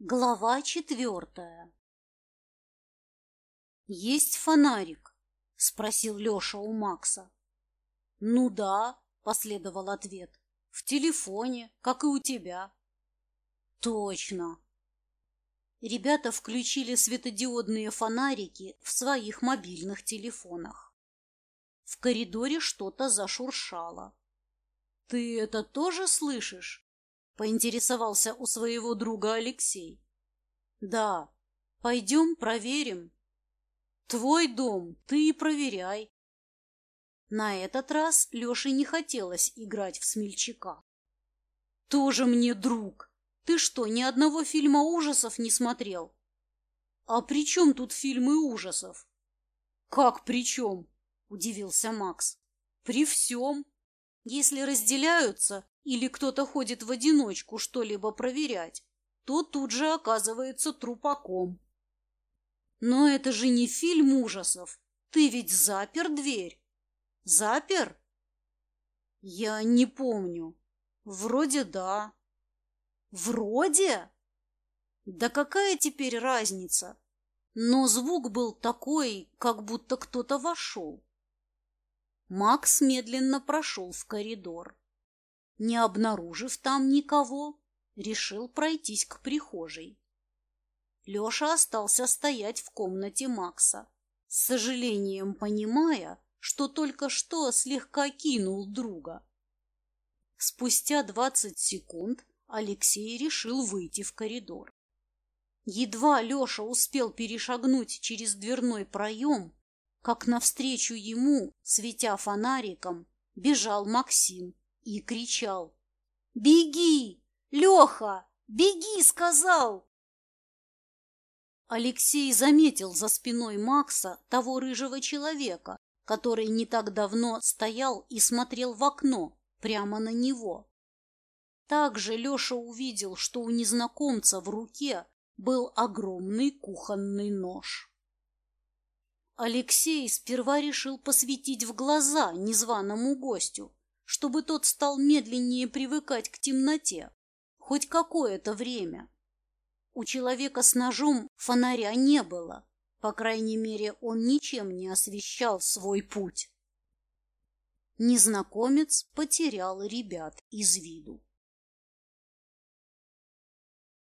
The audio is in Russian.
Глава четвертая «Есть фонарик?» — спросил Леша у Макса. «Ну да», — последовал ответ. «В телефоне, как и у тебя». «Точно». Ребята включили светодиодные фонарики в своих мобильных телефонах. В коридоре что-то зашуршало. «Ты это тоже слышишь?» Поинтересовался у своего друга Алексей. Да, пойдем проверим. Твой дом, ты и проверяй. На этот раз Леше не хотелось играть в смельчака. Тоже мне друг. Ты что, ни одного фильма ужасов не смотрел? А при чем тут фильмы ужасов? Как при чем? Удивился Макс. При всем. Если разделяются, или кто-то ходит в одиночку что-либо проверять, то тут же оказывается трупаком. Но это же не фильм ужасов. Ты ведь запер дверь. Запер? Я не помню. Вроде да. Вроде? Да какая теперь разница? Но звук был такой, как будто кто-то вошел. Макс медленно прошел в коридор. Не обнаружив там никого, решил пройтись к прихожей. Леша остался стоять в комнате Макса, с сожалением понимая, что только что слегка кинул друга. Спустя двадцать секунд Алексей решил выйти в коридор. Едва Леша успел перешагнуть через дверной проем, как навстречу ему, светя фонариком, бежал Максим и кричал. «Беги! Леха! Беги!» — сказал. Алексей заметил за спиной Макса того рыжего человека, который не так давно стоял и смотрел в окно прямо на него. Также Леша увидел, что у незнакомца в руке был огромный кухонный нож. Алексей сперва решил посветить в глаза незваному гостю, чтобы тот стал медленнее привыкать к темноте, хоть какое-то время. У человека с ножом фонаря не было, по крайней мере, он ничем не освещал свой путь. Незнакомец потерял ребят из виду.